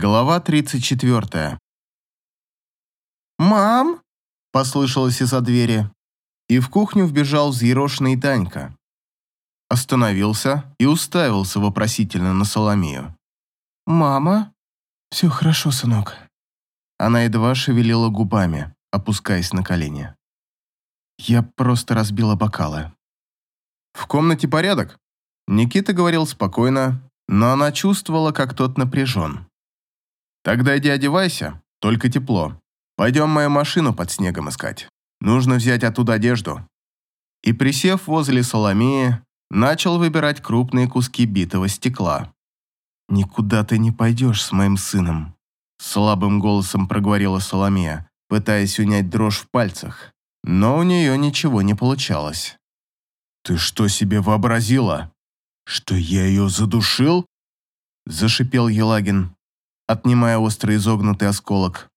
Глава 34. «Мам!» – послышалось из-за двери, и в кухню вбежал взъерошенный Данька. Остановился и уставился вопросительно на Соломею. «Мама?» «Все хорошо, сынок». Она едва шевелила губами, опускаясь на колени. Я просто разбила бокалы. «В комнате порядок?» Никита говорил спокойно, но она чувствовала, как тот напряжен. Тогда иди одевайся, только тепло. Пойдем мою машину под снегом искать. Нужно взять оттуда одежду». И, присев возле Соломеи, начал выбирать крупные куски битого стекла. «Никуда ты не пойдешь с моим сыном», — слабым голосом проговорила Соломея, пытаясь унять дрожь в пальцах. Но у нее ничего не получалось. «Ты что себе вообразила? Что я ее задушил?» — зашипел Елагин отнимая острый изогнутый осколок.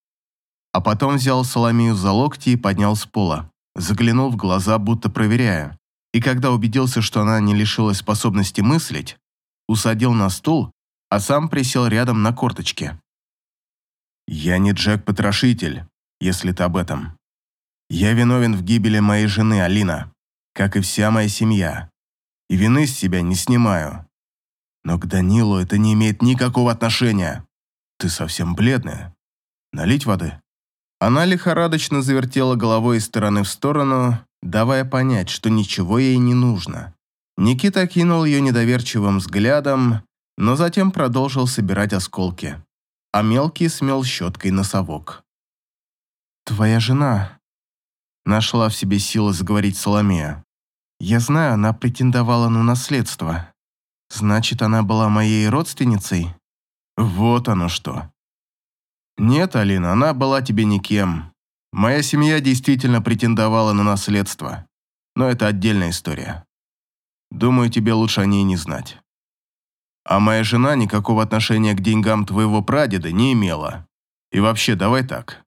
А потом взял Соломию за локти и поднял с пола. Заглянул в глаза, будто проверяя. И когда убедился, что она не лишилась способности мыслить, усадил на стул, а сам присел рядом на корточке. «Я не Джек-потрошитель, если ты об этом. Я виновен в гибели моей жены Алина, как и вся моя семья, и вины с себя не снимаю. Но к Данилу это не имеет никакого отношения. «Ты совсем бледная. Налить воды?» Она лихорадочно завертела головой из стороны в сторону, давая понять, что ничего ей не нужно. Никита кинул ее недоверчивым взглядом, но затем продолжил собирать осколки, а мелкий смел щеткой носовок. «Твоя жена...» Нашла в себе силы заговорить Соломея. «Я знаю, она претендовала на наследство. Значит, она была моей родственницей?» Вот оно что. Нет, Алина, она была тебе никем. Моя семья действительно претендовала на наследство. Но это отдельная история. Думаю, тебе лучше о ней не знать. А моя жена никакого отношения к деньгам твоего прадеда не имела. И вообще, давай так.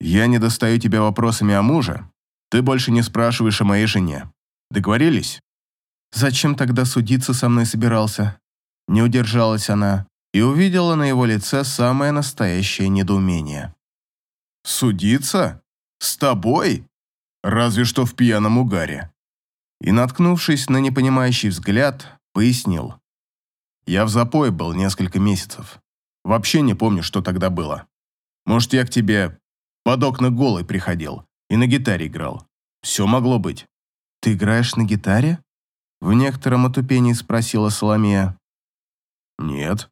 Я не достаю тебя вопросами о муже. Ты больше не спрашиваешь о моей жене. Договорились? Зачем тогда судиться со мной собирался? Не удержалась она, и увидела на его лице самое настоящее недоумение. «Судиться? С тобой? Разве что в пьяном угаре». И, наткнувшись на непонимающий взгляд, пояснил. «Я в запое был несколько месяцев. Вообще не помню, что тогда было. Может, я к тебе под окна голый приходил и на гитаре играл. Все могло быть». «Ты играешь на гитаре?» В некотором отупении спросила Соломея. «Нет»,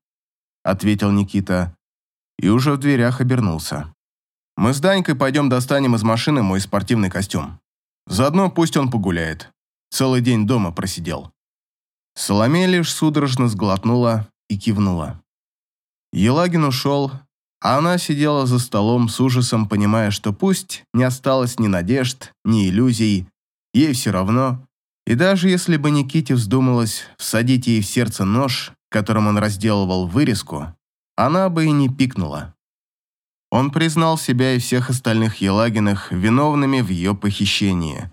ответил Никита и уже в дверях обернулся. Мы с Данькой пойдем достанем из машины мой спортивный костюм. Заодно пусть он погуляет. Целый день дома просидел. Соломея лишь судорожно сглотнула и кивнула. Елагин ушел, а она сидела за столом с ужасом, понимая, что пусть не осталось ни надежд, ни иллюзий, ей все равно. И даже если бы Никите вздумалось всадить ей в сердце нож, которым он разделывал вырезку, она бы и не пикнула. Он признал себя и всех остальных Елагиных виновными в ее похищении.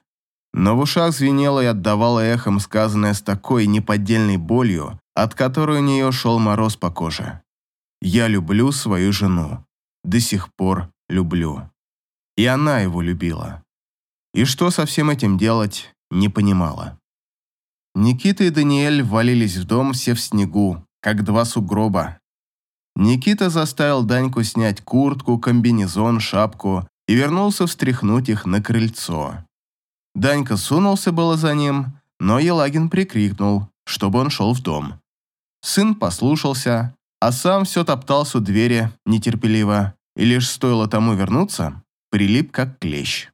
Но в ушах звенело и отдавало эхом сказанное с такой неподдельной болью, от которой у нее шел мороз по коже. «Я люблю свою жену. До сих пор люблю». И она его любила. И что со всем этим делать, не понимала. Никита и Даниэль ввалились в дом все в снегу, как два сугроба. Никита заставил Даньку снять куртку, комбинезон, шапку и вернулся встряхнуть их на крыльцо. Данька сунулся было за ним, но Елагин прикрикнул, чтобы он шел в дом. Сын послушался, а сам все топтался у двери нетерпеливо, и лишь стоило тому вернуться, прилип как клещ.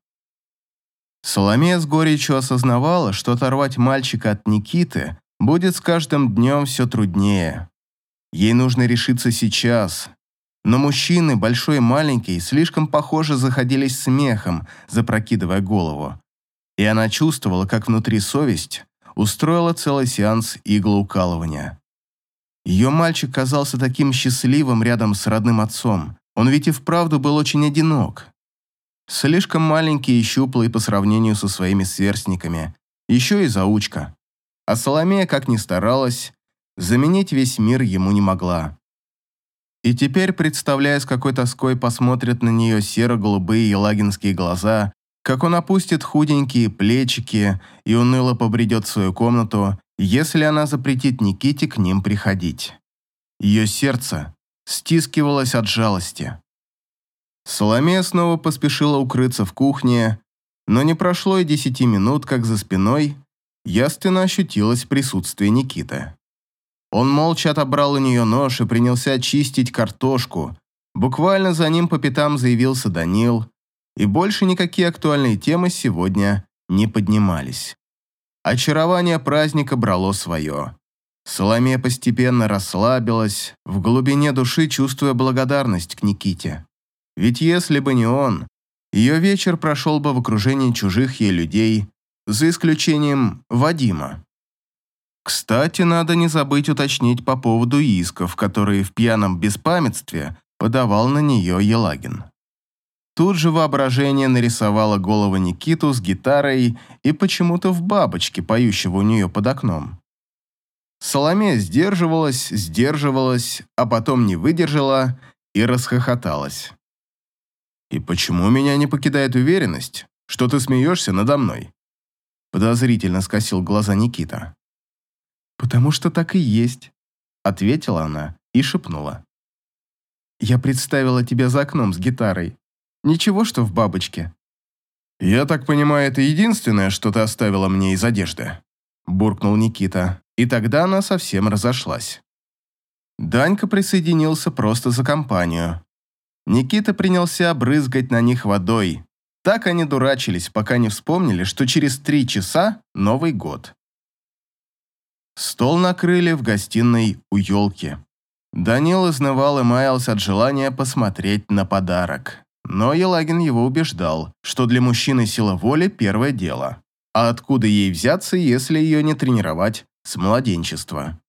Соломея с горечью осознавала, что оторвать мальчика от Никиты будет с каждым днем все труднее. Ей нужно решиться сейчас. Но мужчины, большой и маленький, слишком похоже заходились смехом, запрокидывая голову. И она чувствовала, как внутри совесть устроила целый сеанс иглоукалывания. Ее мальчик казался таким счастливым рядом с родным отцом. Он ведь и вправду был очень одинок. Слишком маленький и щуплый по сравнению со своими сверстниками. Еще и заучка. А Соломея, как ни старалась, заменить весь мир ему не могла. И теперь, представляя, с какой тоской посмотрят на нее серо-голубые елагинские глаза, как он опустит худенькие плечики и уныло побредет в свою комнату, если она запретит Никите к ним приходить. Ее сердце стискивалось от жалости. Соломея снова поспешила укрыться в кухне, но не прошло и десяти минут, как за спиной ясно ощутилось присутствие Никиты. Он молча отобрал у нее нож и принялся очистить картошку. Буквально за ним по пятам заявился Данил, и больше никакие актуальные темы сегодня не поднимались. Очарование праздника брало свое. Соломея постепенно расслабилась, в глубине души чувствуя благодарность к Никите. Ведь если бы не он, ее вечер прошел бы в окружении чужих ей людей, за исключением Вадима. Кстати, надо не забыть уточнить по поводу исков, которые в пьяном беспамятстве подавал на нее Елагин. Тут же воображение нарисовало голову Никиту с гитарой и почему-то в бабочке, поющего у нее под окном. Соломея сдерживалась, сдерживалась, а потом не выдержала и расхохоталась. «И почему меня не покидает уверенность, что ты смеешься надо мной?» Подозрительно скосил глаза Никита. «Потому что так и есть», — ответила она и шепнула. «Я представила тебя за окном с гитарой. Ничего, что в бабочке». «Я так понимаю, это единственное, что ты оставила мне из одежды?» Буркнул Никита, и тогда она совсем разошлась. Данька присоединился просто за компанию. Никита принялся брызгать на них водой. Так они дурачились, пока не вспомнили, что через три часа Новый год. Стол накрыли в гостиной у елки. Данил изнывал и маялся от желания посмотреть на подарок. Но Елагин его убеждал, что для мужчины сила воли – первое дело. А откуда ей взяться, если ее не тренировать с младенчества?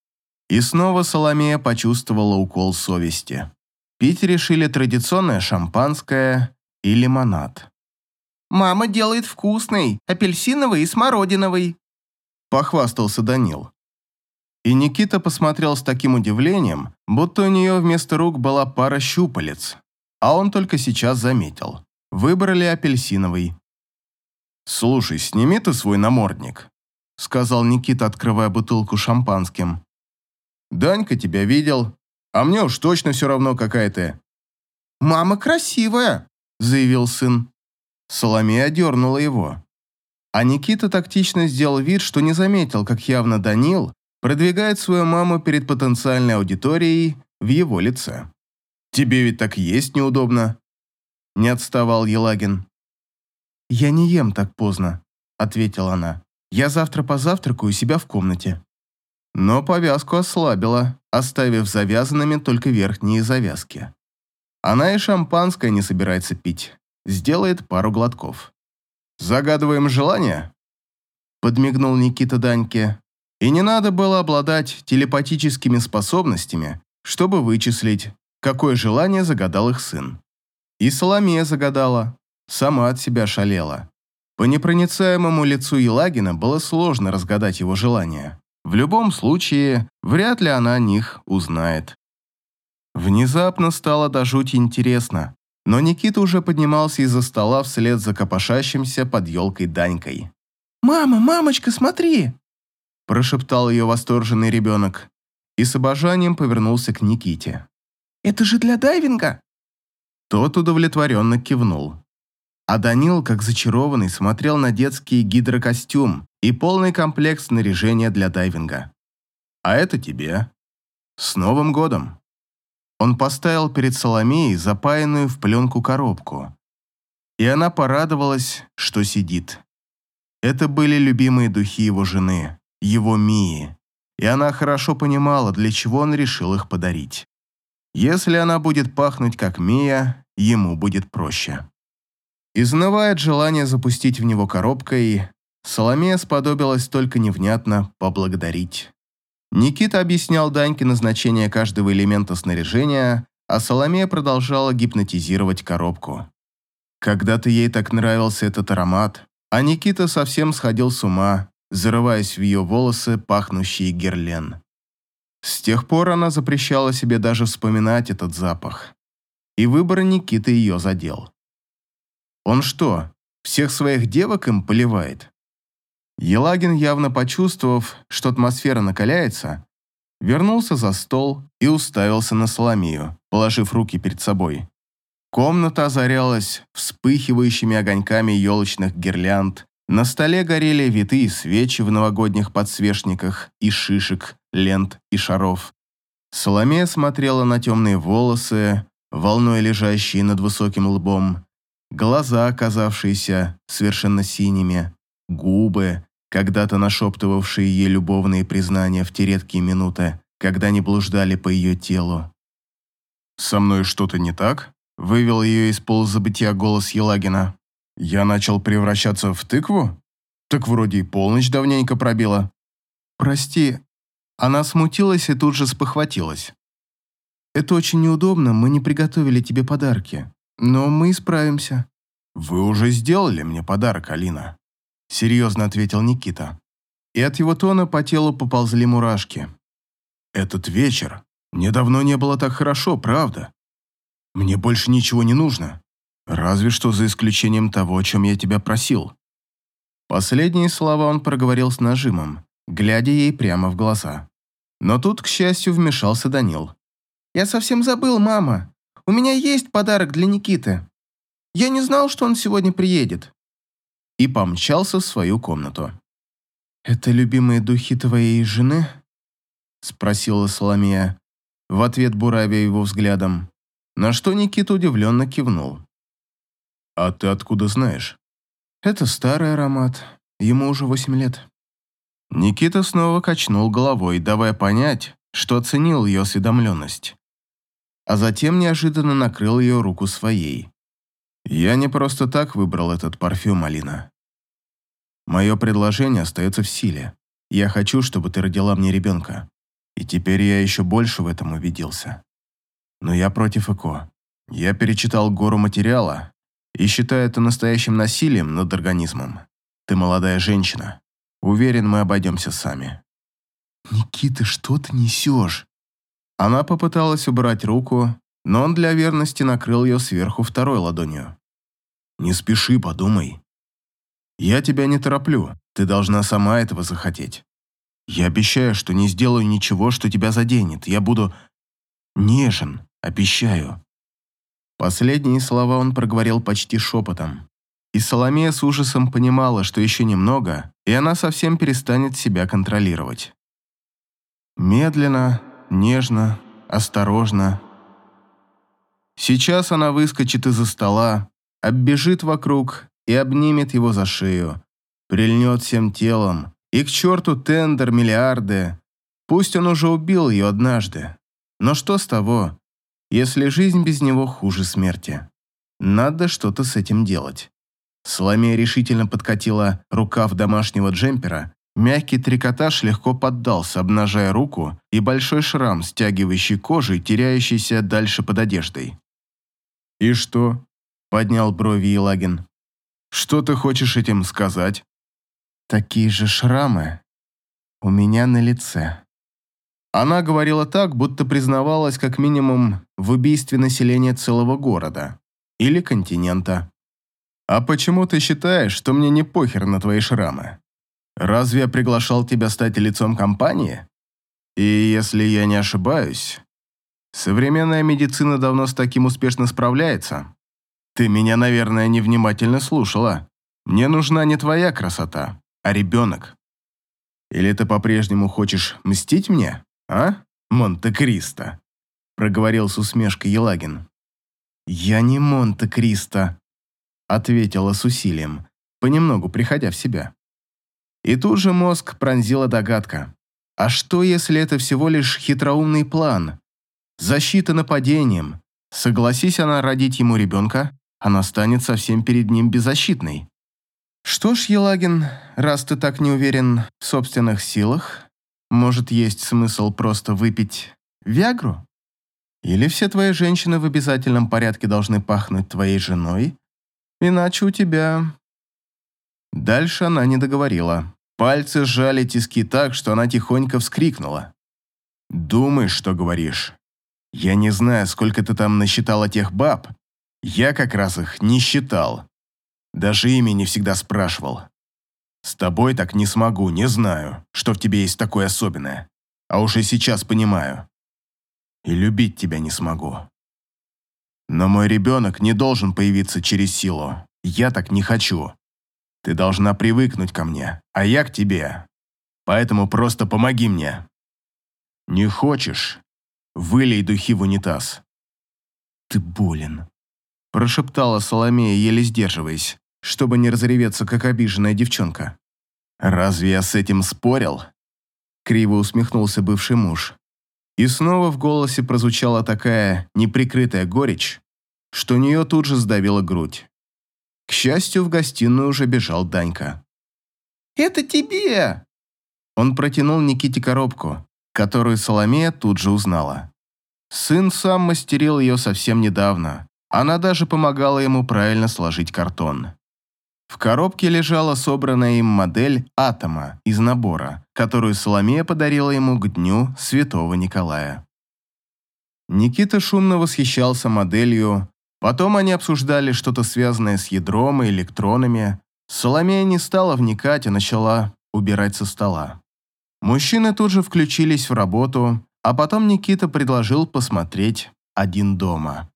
И снова Соломея почувствовала укол совести. Пить решили традиционное шампанское и лимонад. «Мама делает вкусный, апельсиновый и смородиновый», – похвастался Данил. И Никита посмотрел с таким удивлением, будто у нее вместо рук была пара щупалец. А он только сейчас заметил. Выбрали апельсиновый. «Слушай, сними ты свой намордник», — сказал Никита, открывая бутылку шампанским. «Данька тебя видел, а мне уж точно все равно, какая ты». «Мама красивая», — заявил сын. Соломея одернула его. А Никита тактично сделал вид, что не заметил, как явно Данил продвигает свою маму перед потенциальной аудиторией в его лице. «Тебе ведь так есть неудобно?» Не отставал Елагин. «Я не ем так поздно», — ответила она. «Я завтра позавтракаю у себя в комнате». Но повязку ослабила, оставив завязанными только верхние завязки. Она и шампанское не собирается пить. Сделает пару глотков. «Загадываем желание?» Подмигнул Никита Даньке. И не надо было обладать телепатическими способностями, чтобы вычислить, какое желание загадал их сын. И Соломея загадала, сама от себя шалела. По непроницаемому лицу Елагина было сложно разгадать его желание. В любом случае, вряд ли она о них узнает. Внезапно стало до жути интересно, но Никита уже поднимался из-за стола вслед за копошащимся под елкой Данькой. «Мама, мамочка, смотри!» прошептал ее восторженный ребенок и с обожанием повернулся к Никите. «Это же для дайвинга!» Тот удовлетворенно кивнул. А Данил, как зачарованный, смотрел на детский гидрокостюм и полный комплект снаряжения для дайвинга. «А это тебе. С Новым годом!» Он поставил перед Соломеей запаянную в пленку коробку. И она порадовалась, что сидит. Это были любимые духи его жены его Мии, и она хорошо понимала, для чего он решил их подарить. Если она будет пахнуть как Мия, ему будет проще. Изнывает желание запустить в него коробкой, Соломея сподобилась только невнятно поблагодарить. Никита объяснял Даньке назначение каждого элемента снаряжения, а Соломея продолжала гипнотизировать коробку. Когда-то ей так нравился этот аромат, а Никита совсем сходил с ума, зарываясь в ее волосы, пахнущие герлен. С тех пор она запрещала себе даже вспоминать этот запах. И выбор Никиты ее задел. Он что, всех своих девок им поливает? Елагин, явно почувствовав, что атмосфера накаляется, вернулся за стол и уставился на Соломию, положив руки перед собой. Комната озарялась вспыхивающими огоньками елочных гирлянд, на столе горели витые свечи в новогодних подсвечниках и шишек, лент и шаров. Соломея смотрела на темные волосы, волной лежащие над высоким лбом, глаза, оказавшиеся совершенно синими, губы, когда-то нашептывавшие ей любовные признания в те редкие минуты, когда они блуждали по ее телу. «Со мной что-то не так?» – вывел ее из полузабытия голос Елагина. «Я начал превращаться в тыкву? Так вроде и полночь давненько пробила». «Прости». Она смутилась и тут же спохватилась. «Это очень неудобно, мы не приготовили тебе подарки, но мы исправимся». «Вы уже сделали мне подарок, Алина», серьезно ответил Никита. И от его тона по телу поползли мурашки. Этот вечер мне давно не было так хорошо, правда? Мне больше ничего не нужно, разве что за исключением того, о чем я тебя просил. Последние слова он проговорил с нажимом, глядя ей прямо в глаза. Но тут, к счастью, вмешался Данил. «Я совсем забыл, мама. У меня есть подарок для Никиты. Я не знал, что он сегодня приедет и помчался в свою комнату. «Это любимые духи твоей жены?» – спросила Соломея, в ответ буравя его взглядом, на что Никита удивленно кивнул. «А ты откуда знаешь?» «Это старый аромат, ему уже восемь лет». Никита снова качнул головой, давая понять, что оценил ее осведомленность. А затем неожиданно накрыл ее руку своей. Я не просто так выбрал этот парфюм, Алина. Мое предложение остается в силе. Я хочу, чтобы ты родила мне ребенка. И теперь я еще больше в этом убедился. Но я против ЭКО. Я перечитал гору материала и считаю это настоящим насилием над организмом. Ты молодая женщина. Уверен, мы обойдемся сами. Никита, что ты несешь? Она попыталась убрать руку, но он для верности накрыл ее сверху второй ладонью. «Не спеши, подумай. Я тебя не тороплю, ты должна сама этого захотеть. Я обещаю, что не сделаю ничего, что тебя заденет. Я буду нежен, обещаю». Последние слова он проговорил почти шепотом. И Соломея с ужасом понимала, что еще немного, и она совсем перестанет себя контролировать. Медленно, нежно, осторожно. Сейчас она выскочит из-за стола, оббежит вокруг и обнимет его за шею, прильнет всем телом, и к черту тендер, миллиарды. Пусть он уже убил ее однажды. Но что с того, если жизнь без него хуже смерти? Надо что-то с этим делать. Соломея решительно подкатила рукав домашнего джемпера, мягкий трикотаж легко поддался, обнажая руку и большой шрам, стягивающий кожу и теряющийся дальше под одеждой. «И что?» Поднял брови Елагин. «Что ты хочешь этим сказать?» «Такие же шрамы у меня на лице». Она говорила так, будто признавалась как минимум в убийстве населения целого города или континента. «А почему ты считаешь, что мне не похер на твои шрамы? Разве я приглашал тебя стать лицом компании? И если я не ошибаюсь, современная медицина давно с таким успешно справляется. Ты меня, наверное, невнимательно слушала. Мне нужна не твоя красота, а ребенок. Или ты по-прежнему хочешь мстить мне, а, Монте-Кристо?» проговорил с усмешкой Елагин. «Я не Монте-Кристо», ответила с усилием, понемногу приходя в себя. И тут же мозг пронзила догадка. А что, если это всего лишь хитроумный план? Защита нападением. Согласись она родить ему ребенка, она станет совсем перед ним беззащитной. Что ж, Елагин, раз ты так не уверен в собственных силах, может, есть смысл просто выпить Виагру? Или все твои женщины в обязательном порядке должны пахнуть твоей женой? Иначе у тебя... Дальше она не договорила. Пальцы сжали тиски так, что она тихонько вскрикнула. Думаешь, что говоришь. Я не знаю, сколько ты там насчитала тех баб. Я как раз их не считал. Даже имя не всегда спрашивал. С тобой так не смогу, не знаю, что в тебе есть такое особенное. А уж и сейчас понимаю. И любить тебя не смогу. Но мой ребенок не должен появиться через силу. Я так не хочу. Ты должна привыкнуть ко мне, а я к тебе. Поэтому просто помоги мне. Не хочешь? Вылей духи в унитаз. Ты болен. Прошептала Соломея, еле сдерживаясь, чтобы не разреветься, как обиженная девчонка. «Разве я с этим спорил?» Криво усмехнулся бывший муж. И снова в голосе прозвучала такая неприкрытая горечь, что у нее тут же сдавила грудь. К счастью, в гостиную уже бежал Данька. «Это тебе!» Он протянул Никите коробку, которую Соломея тут же узнала. Сын сам мастерил ее совсем недавно. Она даже помогала ему правильно сложить картон. В коробке лежала собранная им модель атома из набора, которую Соломея подарила ему к дню Святого Николая. Никита шумно восхищался моделью, потом они обсуждали что-то связанное с ядром и электронами. Соломея не стала вникать, а начала убирать со стола. Мужчины тут же включились в работу, а потом Никита предложил посмотреть «Один дома».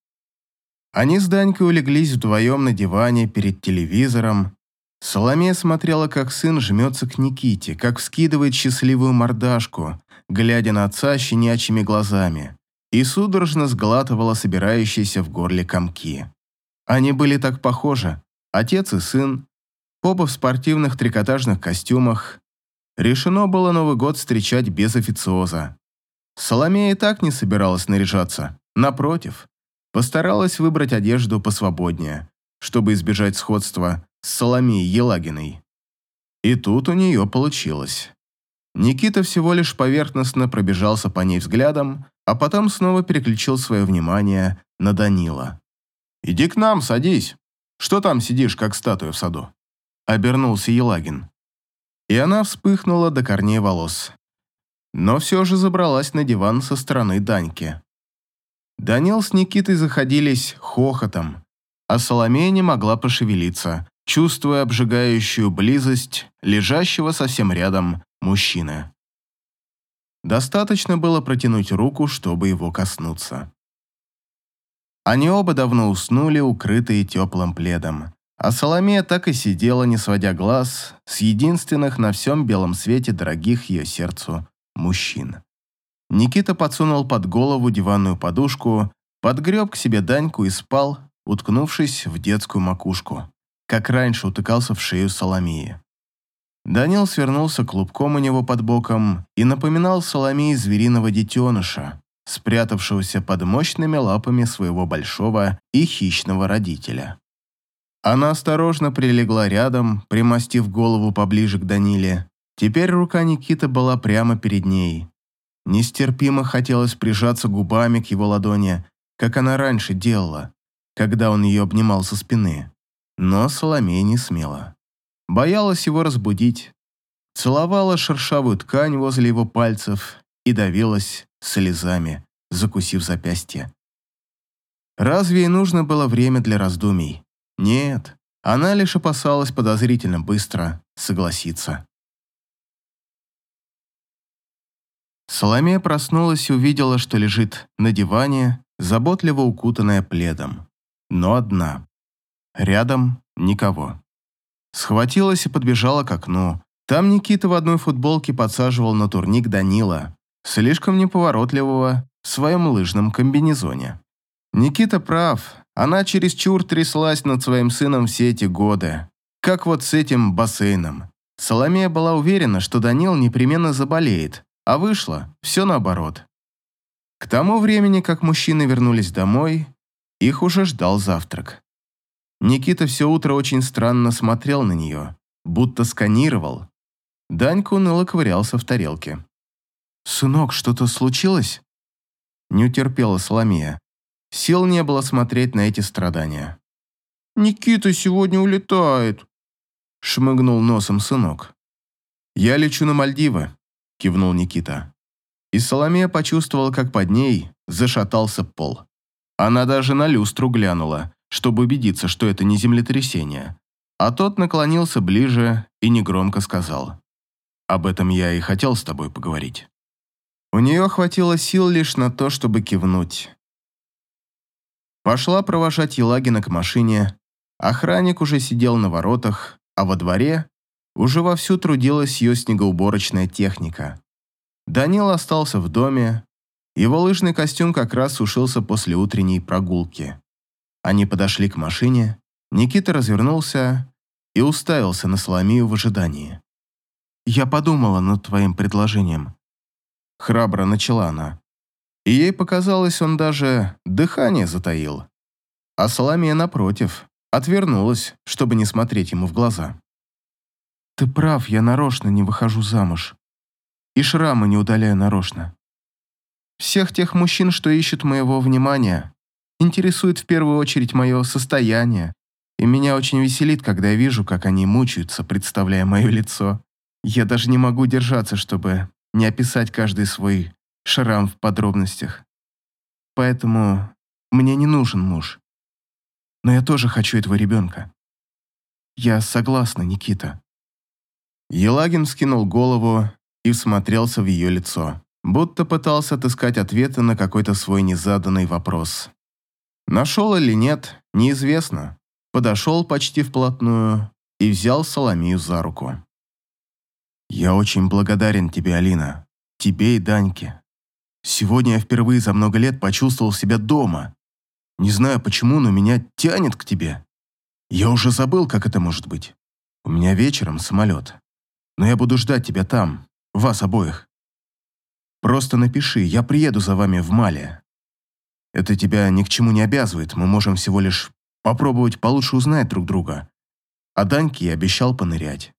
Они с Данькой улеглись вдвоем на диване перед телевизором. Соломея смотрела, как сын жмется к Никите, как вскидывает счастливую мордашку, глядя на отца щенячьими глазами, и судорожно сглатывала собирающиеся в горле комки. Они были так похожи, отец и сын, оба в спортивных трикотажных костюмах. Решено было Новый год встречать без официоза. Соломея и так не собиралась наряжаться, напротив – Постаралась выбрать одежду посвободнее, чтобы избежать сходства с Соломией Елагиной. И тут у нее получилось. Никита всего лишь поверхностно пробежался по ней взглядом, а потом снова переключил свое внимание на Данила. «Иди к нам, садись. Что там сидишь, как статуя в саду?» Обернулся Елагин. И она вспыхнула до корней волос. Но все же забралась на диван со стороны Даньки. Данил с Никитой заходились хохотом, а Соломея не могла пошевелиться, чувствуя обжигающую близость лежащего совсем рядом мужчины. Достаточно было протянуть руку, чтобы его коснуться. Они оба давно уснули, укрытые теплым пледом, а Соломея так и сидела, не сводя глаз, с единственных на всем белом свете дорогих ее сердцу мужчин. Никита подсунул под голову диванную подушку, подгреб к себе Даньку и спал, уткнувшись в детскую макушку, как раньше утыкался в шею Соломии. Данил свернулся клубком у него под боком и напоминал Соломии звериного детеныша, спрятавшегося под мощными лапами своего большого и хищного родителя. Она осторожно прилегла рядом, примостив голову поближе к Даниле. Теперь рука Никиты была прямо перед ней, Нестерпимо хотелось прижаться губами к его ладони, как она раньше делала, когда он ее обнимал со спины. Но Соломея не смела. Боялась его разбудить. Целовала шершавую ткань возле его пальцев и давилась слезами, закусив запястье. Разве ей нужно было время для раздумий? Нет, она лишь опасалась подозрительно быстро согласиться. Соломея проснулась и увидела, что лежит на диване, заботливо укутанная пледом. Но одна. Рядом никого. Схватилась и подбежала к окну. Там Никита в одной футболке подсаживал на турник Данила, слишком неповоротливого в своем лыжном комбинезоне. Никита прав, она чересчур тряслась над своим сыном все эти годы, как вот с этим бассейном. Соломея была уверена, что Данил непременно заболеет, а вышло все наоборот. К тому времени, как мужчины вернулись домой, их уже ждал завтрак. Никита все утро очень странно смотрел на нее, будто сканировал. Данька уныло ковырялся в тарелке. «Сынок, что-то случилось?» Не утерпела Соломея. Сил не было смотреть на эти страдания. «Никита сегодня улетает», — шмыгнул носом сынок. «Я лечу на Мальдивы», кивнул Никита. и Соломея почувствовала, как под ней зашатался пол. Она даже на люстру глянула, чтобы убедиться, что это не землетрясение. А тот наклонился ближе и негромко сказал. «Об этом я и хотел с тобой поговорить». У нее хватило сил лишь на то, чтобы кивнуть. Пошла провожать Елагина к машине. Охранник уже сидел на воротах, а во дворе уже вовсю трудилась ее снегоуборочная техника. Данил остался в доме. Его лыжный костюм как раз сушился после утренней прогулки. Они подошли к машине, Никита развернулся и уставился на Соломию в ожидании. «Я подумала над твоим предложением», — храбро начала она. И ей показалось, он даже дыхание затаил. А Соломия, напротив, отвернулась, чтобы не смотреть ему в глаза. «Ты прав, я нарочно не выхожу замуж. И шрамы не удаляю нарочно. Всех тех мужчин, что ищут моего внимания, интересует в первую очередь мое состояние, и меня очень веселит, когда я вижу, как они мучаются, представляя мое лицо. Я даже не могу держаться, чтобы не описать каждый свой шрам в подробностях. Поэтому мне не нужен муж. Но я тоже хочу этого ребенка. Я согласна, Никита. Елагин скинул голову и всмотрелся в ее лицо, будто пытался отыскать ответы на какой-то свой незаданный вопрос. Нашел или нет, неизвестно. Подошел почти вплотную и взял Соломию за руку. «Я очень благодарен тебе, Алина. Тебе и Даньке. Сегодня я впервые за много лет почувствовал себя дома. Не знаю почему, но меня тянет к тебе. Я уже забыл, как это может быть. У меня вечером самолет. Но я буду ждать тебя там, вас обоих. Просто напиши, я приеду за вами в Мале. Это тебя ни к чему не обязывает, мы можем всего лишь попробовать получше узнать друг друга. А Даньке я обещал понырять.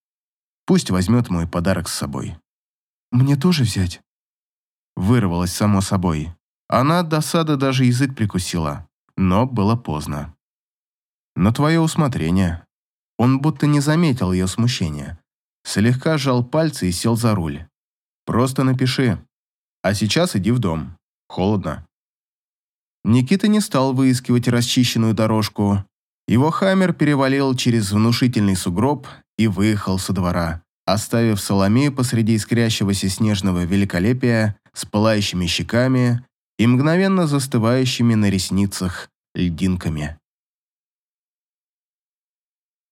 Пусть возьмет мой подарок с собой. Мне тоже взять? Вырвалось само собой. Она от досады даже язык прикусила, но было поздно. На твое усмотрение. Он будто не заметил ее смущения. Слегка сжал пальцы и сел за руль. Просто напиши. А сейчас иди в дом. Холодно. Никита не стал выискивать расчищенную дорожку. Его хаммер перевалил через внушительный сугроб и выехал со двора, оставив Соломею посреди искрящегося снежного великолепия с пылающими щеками и мгновенно застывающими на ресницах льдинками.